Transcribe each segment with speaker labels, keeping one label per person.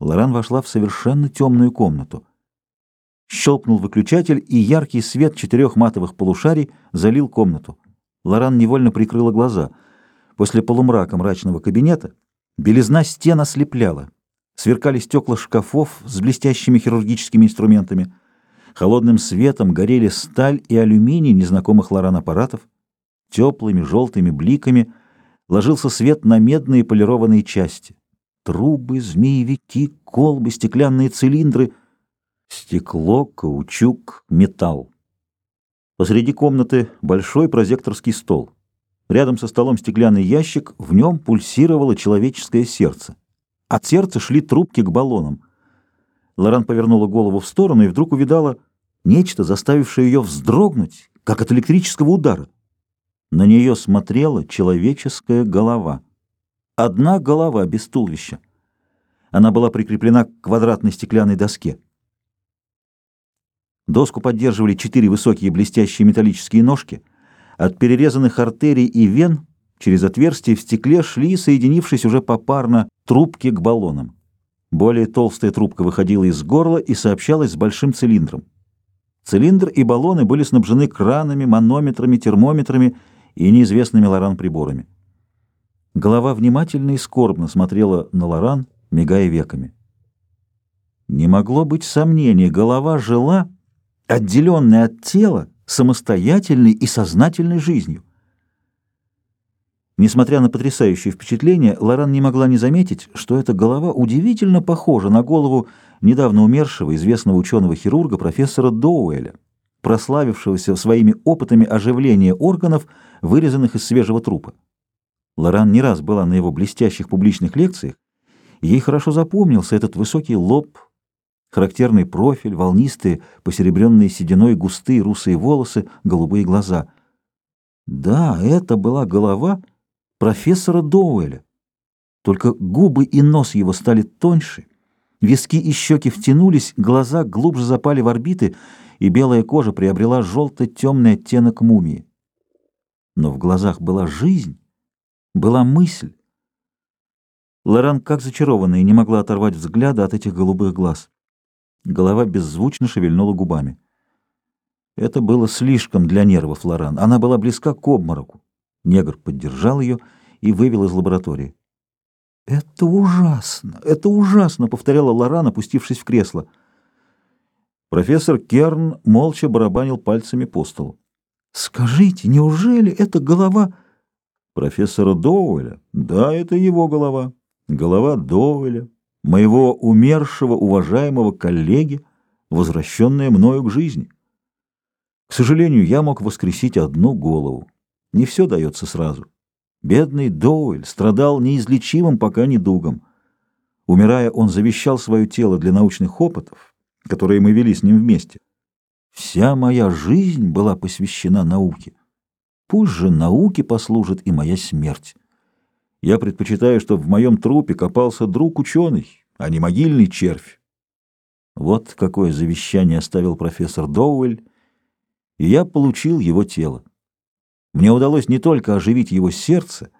Speaker 1: Лоран вошла в совершенно темную комнату. Щелкнул выключатель, и яркий свет четырех матовых полушарий залил комнату. Лоран невольно прикрыла глаза. После полумрака мрачного кабинета белизна стен ослепляла. Сверкали стекла шкафов с блестящими хирургическими инструментами. Холодным светом горели сталь и алюминий незнакомых Лоран аппаратов. Теплыми желтыми бликами ложился свет на медные полированные части. Трубы, змеевики, колбы, стеклянные цилиндры. Стекло, каучук, металл. Посреди комнаты большой прозекторский стол. Рядом со столом стеклянный ящик, в нем пульсировало человеческое сердце. От сердца шли трубки к баллонам. Лоран повернула голову в сторону и вдруг увидала нечто, заставившее ее вздрогнуть, как от электрического удара. На нее смотрела человеческая голова. Одна голова без туловища. Она была прикреплена к квадратной стеклянной доске. Доску поддерживали четыре высокие блестящие металлические ножки. От перерезанных артерий и вен через отверстия в стекле шли, соединившись уже попарно, трубки к баллонам. Более толстая трубка выходила из горла и сообщалась с большим цилиндром. Цилиндр и баллоны были снабжены кранами, манометрами, термометрами и неизвестными Лоран приборами. Голова внимательно и скорбно смотрела на Лоран, мигая веками. Не могло быть сомнений, голова жила, отделенная от тела, самостоятельной и сознательной жизнью. Несмотря на потрясающее впечатление, Лоран не могла не заметить, что эта голова удивительно похожа на голову недавно умершего известного ученого-хирурга профессора Доуэля, прославившегося своими опытами оживления органов, вырезанных из свежего трупа. Лоран не раз была на его блестящих публичных лекциях, и ей хорошо запомнился этот высокий лоб, характерный профиль, волнистые, посеребренные сединой густые русые волосы, голубые глаза. Да, это была голова профессора Доуэля. Только губы и нос его стали тоньше, виски и щеки втянулись, глаза глубже запали в орбиты, и белая кожа приобрела желто-темный оттенок мумии. Но в глазах была жизнь, была мысль. Лоран, как зачарованная, не могла оторвать взгляда от этих голубых глаз. Голова беззвучно шевельнула губами. Это было слишком для нервов Лоран. Она была близка к обмороку. Негр поддержал ее и вывел из лаборатории. «Это ужасно! Это ужасно!» — повторяла Лоран, опустившись в кресло. Профессор Керн молча барабанил пальцами по столу. «Скажите, неужели эта голова...» профессора Доуэля? Да, это его голова. Голова Доуэля, моего умершего уважаемого коллеги, возвращенная мною к жизни. К сожалению, я мог воскресить одну голову. Не все дается сразу. Бедный Доуэль страдал неизлечимым пока недугом. Умирая, он завещал свое тело для научных опытов, которые мы вели с ним вместе. Вся моя жизнь была посвящена науке. Пусть же науке послужит и моя смерть. Я предпочитаю, чтобы в моем трупе копался друг ученый, а не могильный червь. Вот какое завещание оставил профессор Доуэль, и я получил его тело. Мне удалось не только оживить его сердце,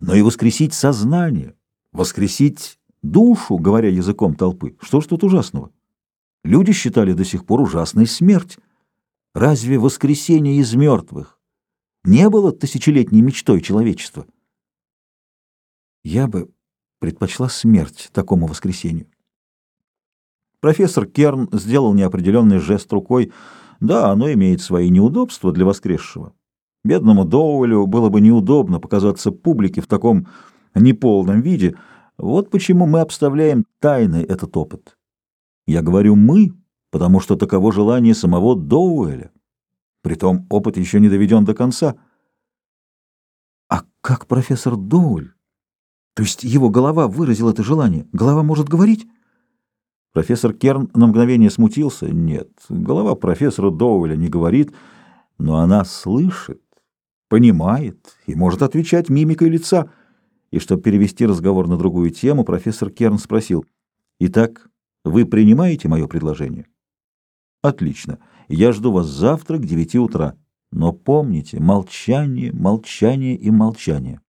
Speaker 1: но и воскресить сознание, воскресить душу, говоря языком толпы. Что ж тут ужасного? Люди считали до сих пор ужасной смерть. Разве воскресение из мертвых не было тысячелетней мечтой человечества. Я бы предпочла смерть такому воскресению. Профессор Керн сделал неопределенный жест рукой. Да, оно имеет свои неудобства для воскресшего. Бедному Доуэлю было бы неудобно показаться публике в таком неполном виде. Вот почему мы обставляем тайной этот опыт. Я говорю «мы», потому что таково желание самого Доуэля. Притом опыт еще не доведен до конца. А как профессор Доуль? То есть его голова выразила это желание? Голова может говорить? Профессор Керн на мгновение смутился. Нет, голова профессора Доуэля не говорит, но она слышит, понимает и может отвечать мимикой лица. И чтобы перевести разговор на другую тему, профессор Керн спросил, «Итак, вы принимаете мое предложение?» Отлично. Я жду вас завтра к девяти утра. Но помните, молчание, молчание и молчание.